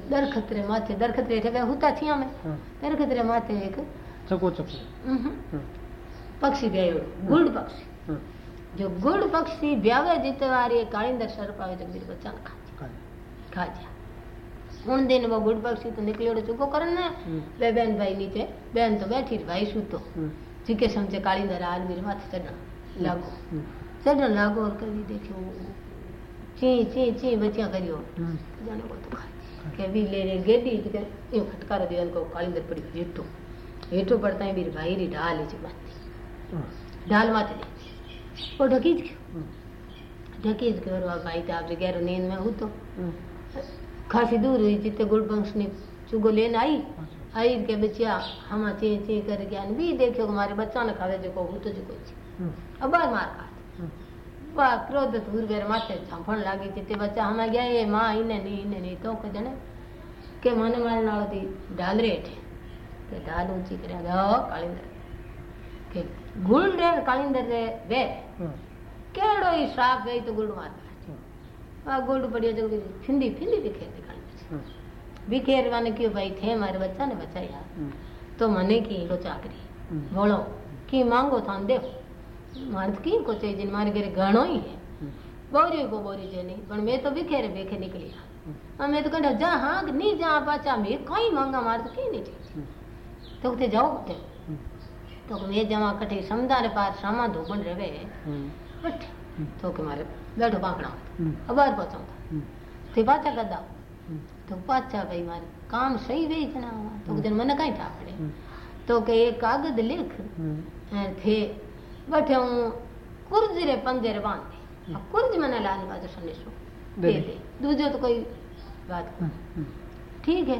દરખતરે માથે દરખતરે ઠેકે હુતા થયા અમે દરખતરે માથે એક ચકો ચકો ઉહુ, પક્ષી ગયો ગુડ પક્ષી जो गुड़ पक्षी ब्यावे जीते वाली कालिंदा सर्प आवे तो जगदीर बच्चा खा जा खा जा उन दिन वो गुड़ पक्षी तो निकले चुको करन ने। हम्म। ले बहन भाई नीचे बहन तो बैठी भाई सूतो। हम्म। जीके समझे कालिंदा राल मेरे माथे चढ़ना हम्म। लागो। चढ़ना लागो और कभी देखो ची ची ची बच्चा करियो तो जाने को तो खा के भी ले रे गेडी के यो फटकार दिया इनको कालिंदर पड़ी हेटो हेटो पड़ता है मेरे भाई री डाल जी माथे। हाँ। डाल माथे फ़ोटो के ढकीज के और भाई तो आप तो गहरा नींद में हो तो। हम्म। खासी दूर हुई जितने तो गुलबंश ने चुगो लेने आई। अच्छा। आई के बच्चिया हम चे चे कर गया भी देखियो हमारे बच्चा ने खावे जो हूँ तो जो कोई हम्म। अब बार मार खा वाह हम्म। क्रोध दूर गए माथे लागी बच्चा हम गया ये माँ इन्हें नहीं इन्हें नहीं तो कह जने के मन मारे नाल दी डाल थे के डाल ऊँची कर कालिंदर। के रे कालिंदर रे वे। કાળિંદર રે વે કેડો ઈ શ્રાપ વે તો ગુળ માર આ ગોલ્ડ પડ્યો જલ્દી ફિંદી ફિંદી દીખે તે કાળિંદર વિખેરવાને કયું ભાઈ થે મારે બચ્ચાને બચાયા હમ. તો મને કી લો ચાકરી હમ. ભોળો કી માંગો થાન દેવ મારે તો કી કોચે જઈને મારે ઘરે ઘણો હી હે હમ. બોરી કો બોરી છે નહીં પણ મેં તો વિખેરે બેખે નીકળી હમ. આ મેં તો કહ્યું જા હા કે નહીં જા પાછા મેં કઈ માંગા મારે તો કઈ નહીં ઠીક હમ. તો તે જાઓ તે तो वे जमा कठे समदार पार शामा धोबन रहे बट तो के मारे बैठो बांकड़ा। हम्म। अब बाहर पहुंचाऊँगा ते। तो। पाचा हम्म। तो कर दाओ। हम्म। तो पाचा भाई मारे काम सही वे इतना तो जन मन काई था पड़े तो के एक कागज़ लिख अं, थे बैठे हूँ कुर्ज रे पंजे रे बाँध। दे अब कुर्ज मने लाल बहादुर सो। दे दे दूजो तो कोई बात ठीक है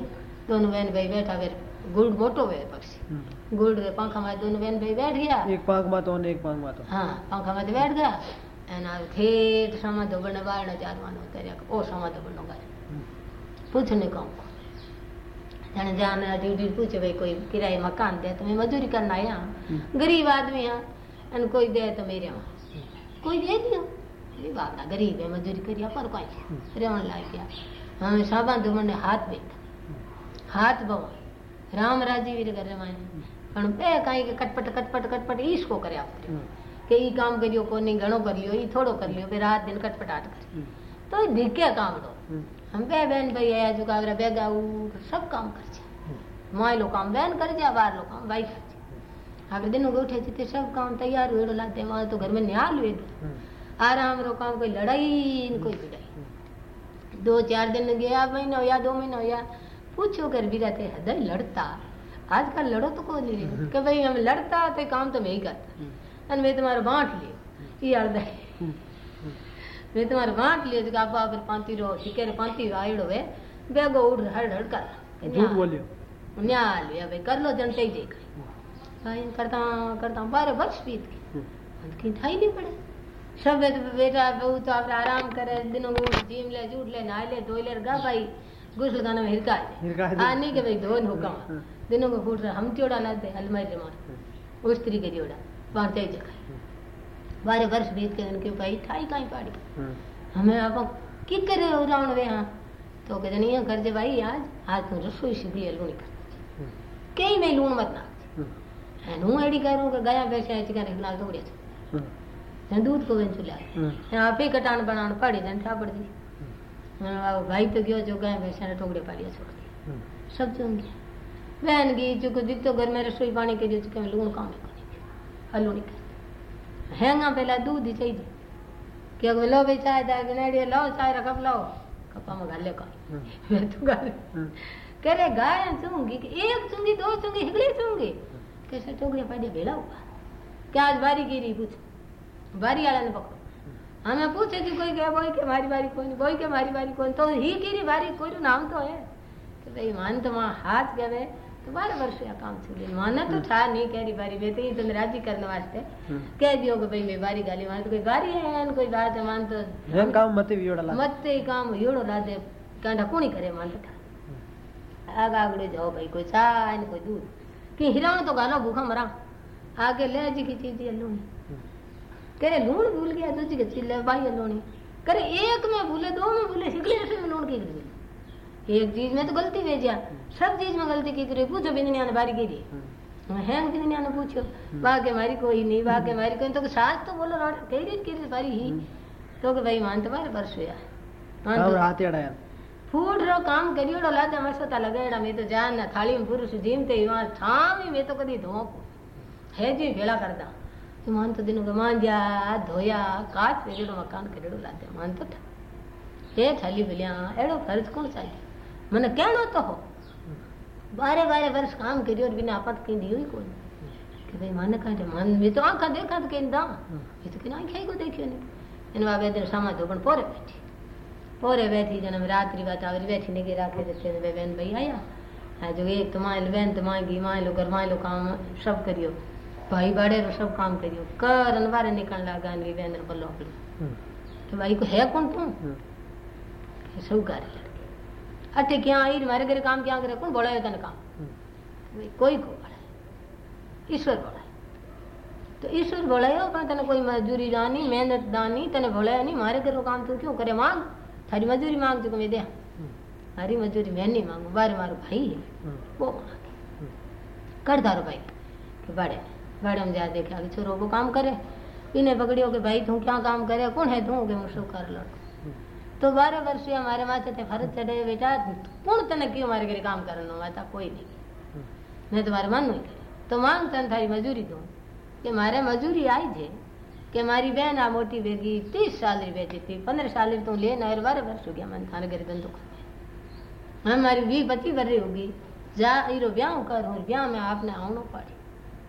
दोनों बहन भाई बैठा वे गुड़ मोटो वे पक्षी। हम. गुड़ रे पंखा में दोनों बहन भाई बैठ गया એક પાંખમાં તો અને એક પાંખમાં તો हाँ पंखा में बैठ गया एना ठेठ समा धोबण बारण जारवानो કર્યા ओ समा धोबण गाय હમ. पूछने कहूँ जाने जाने ड्यूटी पूछे भाई कोई किराए मकान दे तो मैं मजदूरी करना आया हम्म। गरीब आदमी हाँ एन कोई दे तो मेरे वहाँ कोई दे दियो अरे बाप ना गरीब है मजदूरी करिया पर कोई हम्म। रेवण लाग गया हमें साबा धोबण ने हाथ बेटा हाथ बवा राम राजी वीर करे माने પણ બે કાંઈ કે કટપટ કટપટ કટપટ ઈસકો કર્યા કરે હમ. કે ઈ કામ કર્યો કોની ઘણો કરી લ્યો ઈ થોડો કરી લ્યો બે રાત દિન કટપટાટ કરે હમ. તો ઈ ધીકે કામડો હમ. हम बे बहन भाई आया जो कावरा बेगा उ सब काम कर छे हम्म. माय लो काम बहन कर जा बार लो काम भाई कर छे આપણે દિનો ઉઠે છે તે सब काम तैयार हुए लाते वहां तो घर में न्याल हुए હમ. आराम रो काम कोई लड़ाई न कोई पिटाई हम्म. दो चार दिन गया महीना या दो महीना या पूछो कर भी रहते हृदय लड़ता आजकल लड़ो तो कोई नहीं हम्म। कि भाई हम लड़ता तो काम तो मैं ही करता। हम्म। अन मैं तुम्हारा बांट लियो। हम्म। ये अर्ध है। मैं तुम्हारा बांट लियो तो आप फिर पांती रो ठीक है पांती आयड़ो है बेगो उड़ हड़ हड़ कर। झूठ बोलियो? न्याय लिया भाई कर लो जनता ही देख। भाई करता करता बारह वर्ष बीत गए। कहीं ठाई नहीं पड़े। सब बेटा बहू तो आप आराम करे दिनों जीम ले जूट ले नहा ले धोई ले गा भाई गुस्ल गाना में हिरका हिरका आ नहीं के भाई धोन हुक्म दिनों को हूड़ ದಿನಗ ಹುಡ್ರ ಹಂಪಿಯೋಡ ಅಲ್ಲದೆ अलमारी मार के जोड़ा पाँच तेज जगह बारह वर्ष बीत के उनके भाई ठाई काई पाड़ी हमें आप की कर रहे हो रावण वे हाँ तो कहते नहीं कर दे भाई आज आज तुम रसोई शिवरी है लूणी कर कहीं मैं लूण मत ना हूँ एडी करूँ कि गया पैसे ऐसी कर लाल दौड़े जन दूध को बन चुला आप ही कटान बनान पाड़ी जन ठा पड़ दी भाई तो क्यों जो गया बैठे ने टोकरे पाड़िया छोड़ दी सब चुन गया बहन गई जो को दिखो घर में रसोई पानी के चुके कहे लूण काम हलो नहीं कहते हैंगा पहला दूध ही चाहिए। क्या लो भाई चाय दाय बनाड़ी लाओ चाय का लाओ कपा में गाले का हम्म। मैं तो गाले हम्म। कह रहे गाय चूँगी एक चूँगी दो चूँगी हिगड़ी चूँगी। कैसे चूँगी पाइडे बेला हुआ। क्या आज बारी गिरी पूछ। बारी वाला ने पकड़ो। हमें पूछे कि कोई क्या बोई के मारी बारी कौन बोई के मारी बारी कौन तो ही गिरी बारी कोई तो नाम तो है। तो भाई मान तो वहाँ हाथ गए। बारह वर्ष का काम थी माना तो था नहीं कह रही बारी। बेटे ये तुम राज़ी करने वास्ते हम्म। कह दियो कि भाई मैं बारी गाली मान तो कोई बारी है न कोई बात है मान तो जन काम मते योड़ा ला मते ही काम योड़ो ला दे कांडा कोनी करे मान तो हम्म। आग आगड़े जाओ भाई कोई चाय न कोई दूध कि हिराण तो गाना भूखा मरा। आगे ले जी की चीज़ ये लूणी। हम्म। करे लूण भूल गया दूसरी के चिल्ले भाई लूणी। करे एक में भूले दो में भूले शिकले में लूण की एक चीज़ में तो गलती भेजिया। सब चीज़ में गलती की तुरे पूछो बिन ने बारी की गिरी है ने पूछो? वाह के मारी कोई नहीं वाह के मारी कोई तो सास तो बोलो रॉड कह रही कह रही बारी ही। तो के भाई मान तो पर सोया मान तो फूट रो काम करियोड़ो लाते हमारे सोता लगेड़ा मैं तो जान ना थाली में पुरुष जीमते ते वहाँ थाम ही मैं तो कदी को। है जी भेड़ा करदा। तो मान तो दिनों गमान जा धोया काट करियोड़ो मकान करियोड़ो लाते मान तो था। ये थाली भलिया एड़ो फ़र्ज़ कौन चाहिए મને કેણો તો હો બારે બારે વર્ષ કામ કર્યું બિના આપત કઈ દિયું કોણ કે ભાઈ મને કાંઈ મન મેં તો આંખા દેખા તો કઈ દા એ તો કઈ આંખે કો દેખ્યો ને એનો આ વેદર સામા તો પણ પોરે બેઠી પોરે બેઠી જને રાત્રિ વાત આવી બેઠીને કે રાખે જશે ને બેન ભાઈ આયા આ જો એક તો માય બેન તો માય ગઈ માય લો ઘર માય લો કામ સબ કર્યો ભાઈ બાડે રો સબ કામ કર્યો કર અનવારે નીકળ લાગા ને બેન બોલો તો ભાઈ કો હે કોણ તું સૌ કરે अटे क्या आई तुम्हारे घर काम क्या करे? कौन बोला तन काम? हम्म। कोई को बोला ईश्वर बोला तो ईश्वर बोला बोलायो पर तने कोई मजदूरी दानी मेहनत दानी तने बोलाया नहीं मारे घर काम तू क्यों करे? मांग। थारी मजदूरी मांग तू मैं दे। हम्म। हरी मजदूरी मैं नहीं मांगू बारे मारो भाई है। हम्म। वो मांगे कर दारो भाई। कि बड़े बड़े हम जा देखे छोरो वो काम करे। इन्हें पकड़ियो के भाई तू क्या काम करे? कौन है तू? के मुझसे कर लड़ो। તો બારે વર્ષે મારે માથે તે ફરજ ચડે બેટા કોણ તને કયું મારે ઘરે કામ કરવાનું માતા કોઈ નહીં हम्म, મેં તો મારે માનવું કરે તો માંગ તને તારી મજૂરી દઉં કે મારે મજૂરી આવી છે કે મારી બેન આ મોટી ભેગી ત્રીસ સાલરી વેચી હતી પંદર સાલરી તું લેને और बारह वर्ष हो गया मैंने थाने घर धंधो कर हाँ मारी वी पच्चीस वर्ष होगी जा ईरो ब्याह कर और ब्याह में आपने आवनो पड़े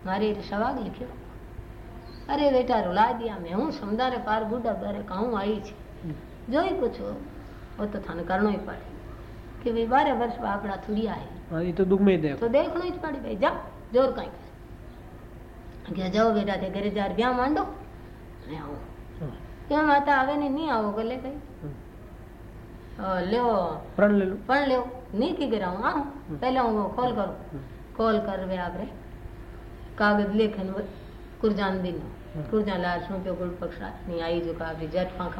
मारे रे सवाग लिखियो अरे बेटा रुला दिया मैं हूँ समदारे पार बूढ़ा बारे कहूँ आई छे हम्म, जो ही कुछ हो वो तो थाने करना ही पड़े। कि भाई बारह वर्ष बापड़ा थोड़ी आए। हाँ, ये तो दुख में देख। तो देखना ही पड़े भाई जा ज़ोर कहीं क्या जाओ बेटा थे घरे जार ब्याह मांडो मैं आओ। हाँ। माता आवे नहीं नहीं आओ गले कहीं हाँ। लो प्रण ले लो। प्रण नहीं की गिरा हूँ। पहले कॉल करो। कॉल कर वे आप रे कागज़ लेखन कुरजान दिन कुरजान पे गुड़ नहीं आई जो कागज़ जट पंख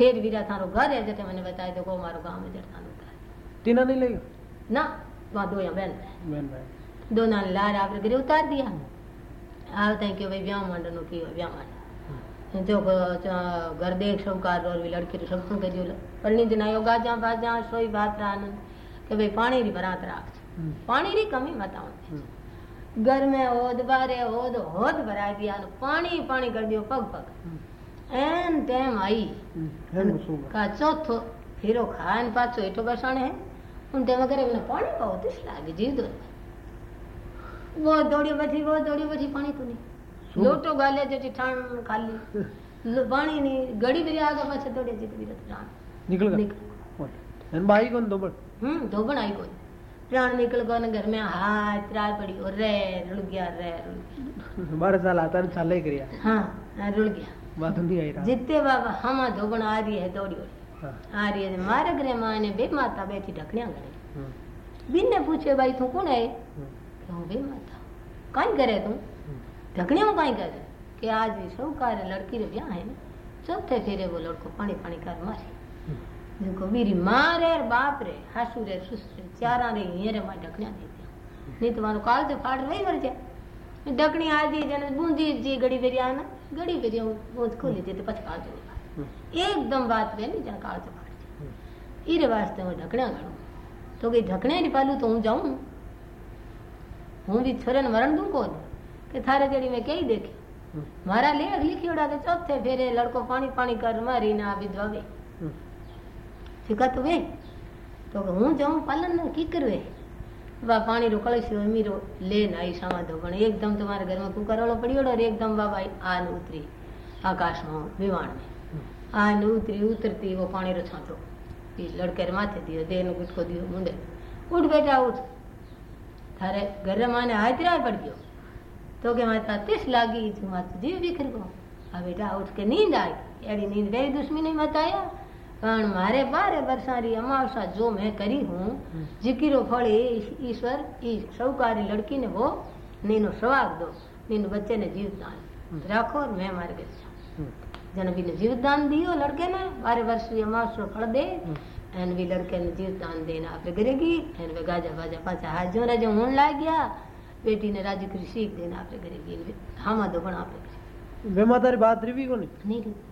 थेर वीरा थारो घर है जटे मैंने बताया तो को मारो गांव में जट थानो था तीना नहीं लेगा ना वहाँ दो या बहन बहन भाई दो नाल लार आपने घरे उतार दिया आवता है कि भाई ब्याह मांडनो की ब्याह मांड हम्म, जो क- घर देख सबकार और भी लड़की तो सब के जो पढ़नी दिन आयो गाजा बाजा सोई बात रानंद કે ભાઈ પાણી રી ભરાત રાખજો हम्म, પાણી રી કમી મતાઉં हम्म, घर में होद बारे होद होद भरा दिया ने पानी पानी कर दियो पग पग हम्म, एन टाइम आई। हम्म, ना सूँगा का चौथो फिरो खान पाछो एटो बसाणे है। उन टाइम करे ने पानी पाओ तिस लागे जीव दो। वो दौड़ी बची वो दौड़ी बची पानी। तो नहीं શું? लोटो गाले जो ठाण खाली। (laughs) लो- पानी नहीं गड़ी भी आगे पाछे दौड़े जीत भी ठाण निकल गया निकल। बोल। एन भाई कौन दो बड़ हम्म धोबण आई कोई प्राण निकल गो ने घर में हाथ त्राल पड़ी और रे रुड़ गया रे गया। बारह साल आता ने साल ही करिया। हाँ रुड़ गया। नहीं रहा आ रही है दौड़ी दौड़ी हाँ, आ रही है मारे घरे माँ ने बे माता बैठी ढकनिया गणे हम्म, बिन ने पूछे भाई तू कौन है? हम्म, कि हूँ बे माता कहीं करे तू? हम्म, में कहीं करे? कि आज भी सौकार है लड़की रे ब्याह है चौथे फेरे वो लड़को पानी पानी कर मारे। हम्म, देखो मेरी माँ रे और बाप रे हासू रे सुस रे चारा रे ये रे माँ दे दिया। नहीं तो मारो काल तो फाड़ वही मर जाए ढकनी आ जी जन बूंदी जी गड़ी बेरी आना। घड़ी फिर मूंद खोली देते पचकाल जो एकदम बात पे नहीं जन काल जनकाल जो फाट इरे वास्ते वो ढकना गाड़ू तो कहीं ढकने नहीं पालू तो हूँ जाऊँ। हूँ भी छोरे मरण दूँ को के थारे जड़ी में कई ही देखी हम्म। मारा ले अगली खियोड़ा के चौथे फेरे लड़को पानी पानी कर मारी ना विधवा वे हम्म। फिका तो वे? तो हूँ जाऊँ पालन की करवे? બા પાણી રો કળશ રો અમીરો લે ને આવી સમાધો પણ એકદમ તમારા ઘરમાં કુકરવાળો પડ્યો ને એકદમ બાબા આન ઉતરી આકાશમાં વિમાણ આન ઉતરી ઉતરતી એવો પાણી રો છાંટો એ લડકેર માથે દીધો દેહનો ગુટકો દીધો મુંડે ઉઠ બેટા ઉઠ તારે ઘરે માને હાજરા પડી ગયો તો કે માતા તીસ લાગી તું માતું જીવ વિખર ગયો આ બેટા ઉઠ કે નીંદ આવી એડી નીંદ બે દુશ્મની મતાયા कारण मारे बारे बरसारी अमावसा जो मैं करी हूँ जिकिरो फले ईश्वर ई सौकारी लड़की ने वो नीनो स्वाग दो नीनो बच्चे ने जीव दान राखो और मैं मार गिर जाऊँ जनवी ने जीव दान दियो लड़के ने बारे वर्ष भी अमावसा फल दे एन भी लड़के ने जीव दान देना आप करेगी एन वे गाजा बाजा पाचा हाथ जो राजा होने लाग गया बेटी ने राज़ी कृषि देना आप करेगी हम दो बना आपने करेगी बात रिवी को नहीं नहीं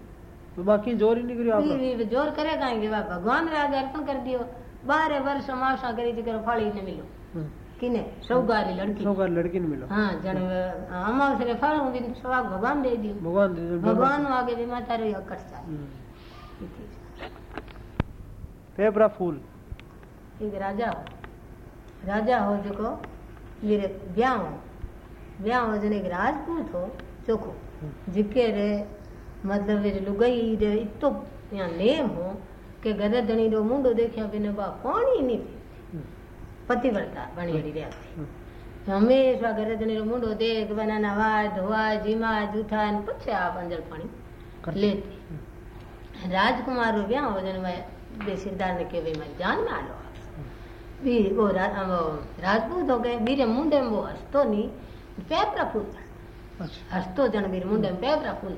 तो बाकी ज़ोर ही नहीं करी आप। ज़ोर करे कहेंगे वाह भगवान रे आगे अर्पण कर दियो। बारह वर्ष अमावसा करी थी करो फल ही ने मिलो। किने? सौगारी लड़की। सौ का लड़की ने मिलो। हाँ जन अमावस रे फल हूँ भी सवाग भगवान दे दियो। भगवान दे दे, भगवान आगे भी माता रो अकट जाए हम्म, फूल। एक राजा हो। राजा हो जेको वीरे ब्याह हो। ब्याह हो जने एक राजपूत हो चोखो। जिके रे મતલબ એ લુગાઈ રે તો ત્યાં નેમ હો કે ગદા ધણીનો મુંડો દેખ્યા વિને બા પાણી નહીં પતિવ્રતા ભણેડી રહ્યા હંમેશા ગદા ધણીનો મુંડો દેખ બનાના વાળ ધોવા જીમા જૂઠા ને પછી આ બંજર પાણી લેતી રાજકુમારો વ્યાં વજન બે સિદ્ધાર્થ કે ભાઈ મારી જાન માં આલો બી ઓ રાજપૂત હો કે બીરે મુંડે બહુ હસતો નહીં પેપરા ફૂલ હસતો જણ બીર મુંડે પેપરા ફૂલ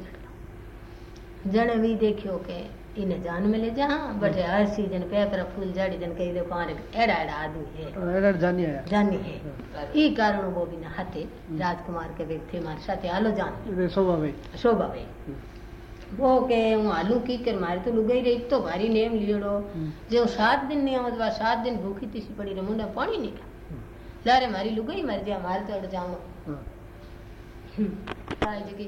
जने भी देखियो के इन्हें जान मिले जहाँ बट हर सीज़न पे कर फूल झाड़ी जन कही देखो दफ़ा एड़ा एड़ा आदमी है। हाँ, एड़ा जानी है जानी है। हाँ। ई कारण वो भी ना हते हम्म। राजकुमार के व्यक्ति हमारे साथ आलो जान। शोभा भाई। शोभा भाई। हम्म। वो के आलू की कर मारे तो लुगाई रही तो भारी नेम लियोड़ो। हम्म। जो सात दिन नहीं आवत बा सात दिन भूखी तीसी पड़ी रे मुंडा पानी नहीं का लारे मारी लुगाई मर जा मारे तो अड़ जाऊँ। हाँ। जी जाऊँ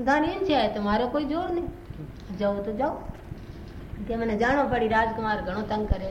दानी इन से आए तुम्हारा कोई जोर नहीं जाओ तो जाओ કે મને જાણો પડી રાજકુમાર ઘણો તંગ કરે